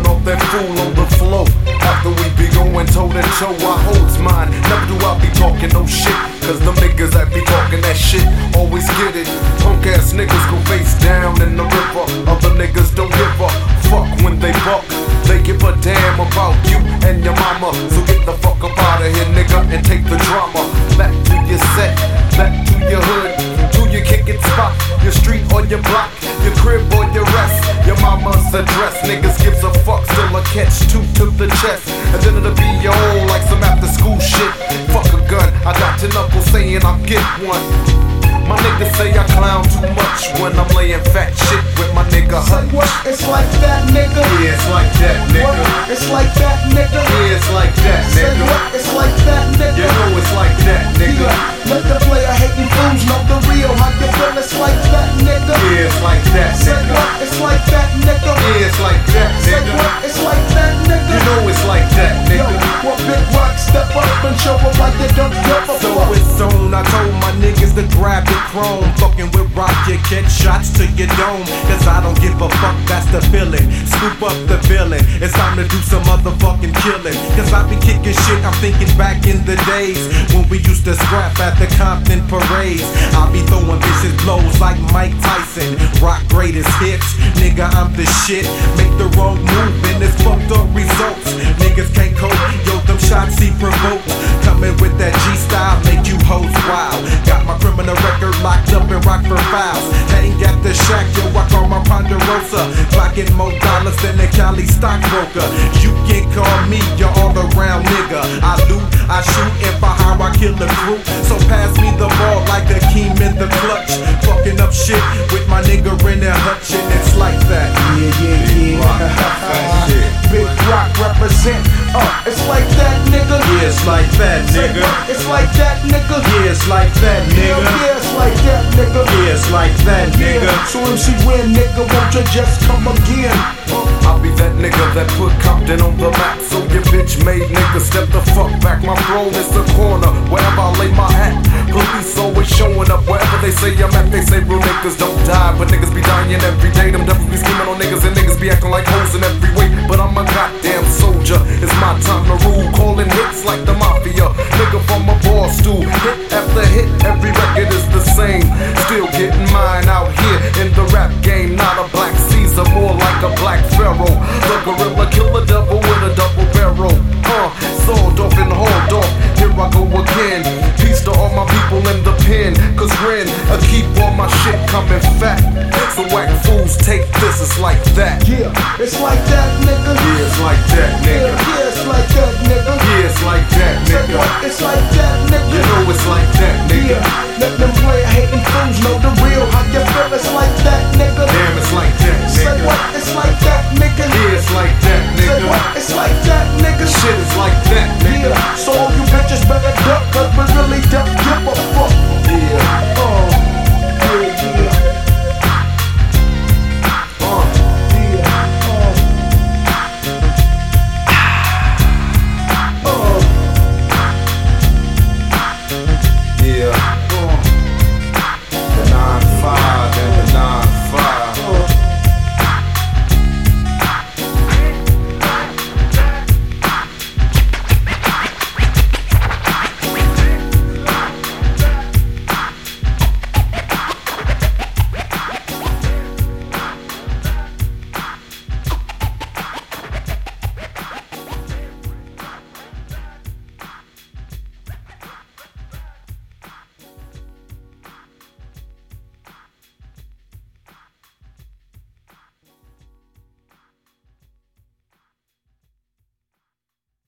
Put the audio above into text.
pulling off that fool on the flow. After we be going toe to toe, I holds mine. Never do I be talking no shit. Cause them niggas that be talking that shit always get it. Punk ass niggas go face down in the river. Other niggas don't give a fuck when they buck. They give a damn about you and your mama. So get the fuck up out of here, nigga, and take the drama. Back to your set, back to your hood, to your kicking spot, your street or your block, your crib or mama's address. Niggas gives a fuck, still a catch two to the chest. And then it'll be your own like some after school shit. Fuck a gun, I got your knuckles saying I'll get one. My niggas say I clown too much when I'm laying fat shit with my nigga Say Hutch. what? It's like that, nigga. Yeah, it's like that, What? nigga. It's like that, nigga. Yeah, it's like that, Say nigga. what? It's like that, nigga. You know it's like that, nigga. Yeah. Let the player hating fools know the real. How you feel? It's like that, nigga. Yeah, it's like that, nigga. It's like that, nigga. You know it's like that, Yo, nigga. what big rock step up and show up like you don't give a So it's on, I told my niggas to grab the chrome. Fucking with rock, you catch shots to your dome. Cause I don't give a fuck, that's the feeling. Scoop up the villain, it's time to do some motherfucking killing. Be kicking shit, I'm thinking back in the days when we used to scrap at the Compton parades. I be throwing vicious blows like Mike Tyson. Rock greatest hits, nigga, I'm the shit. Make the wrong move and it's fucked up results. Niggas can't cope, yo, them shots he provoked. Ponderosa. Clocking more dollars than the Cali stockbroker. You can call me your all around nigga. I loot, I shoot, and for how I kill the crew. So pass me the ball like the Keem in the clutch. Fucking up shit with my nigga in there hutch, and it's like that. Yeah, yeah, yeah. Big rock represent. Uh, it's like that, nigga. Yeah, it's like that, nigga. It's like that, nigga. Yeah, it's like that, nigga. yeah, it's like that, nigga. Yeah, it's like that, nigga. Yeah, so MC Ren, nigga, won't you just come again? I'll be that nigga that put Compton on the map. So your bitch made nigga step the fuck back. My throne is the corner wherever I lay my hat. Police always showing up wherever they say I'm at. They say real niggas don't die, but niggas be dying every day. Them devils be scheming on niggas and niggas be acting like hoes in every way. But I'm a goddamn soldier. It's my time to rule. Calling hits like the mafia. Nigga from a bar stool. Hit after hit, every record is the same. Still getting mine out here in the rap game. Not a black Caesar, more like a black pharaoh. The gorilla kill a devil with a double barrel. Uh, sawed off and hauled off. Here I go again. Peace to all my people in the pen. Cause Ren, I keep all my shit coming fat. So whack fools take this, it's like that. Yeah, it's like that, nigga.